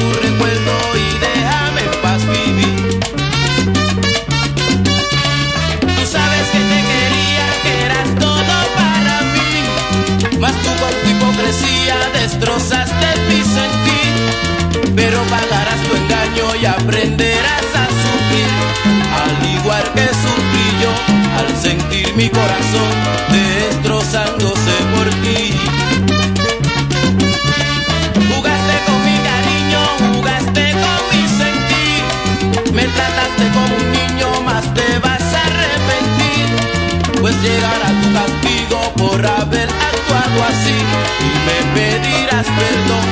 Tu recuerdo y déjame paz vivir. Tú sabes que te quería que eras todo para mí, Más tú por tu hipocresía destrozaste ti sentir, pero pagarás tu engaño y aprenderás a sufrir, al igual que sufrí yo, al sentir mi corazón te. Por haber actuado así. Y me pedirás perdón,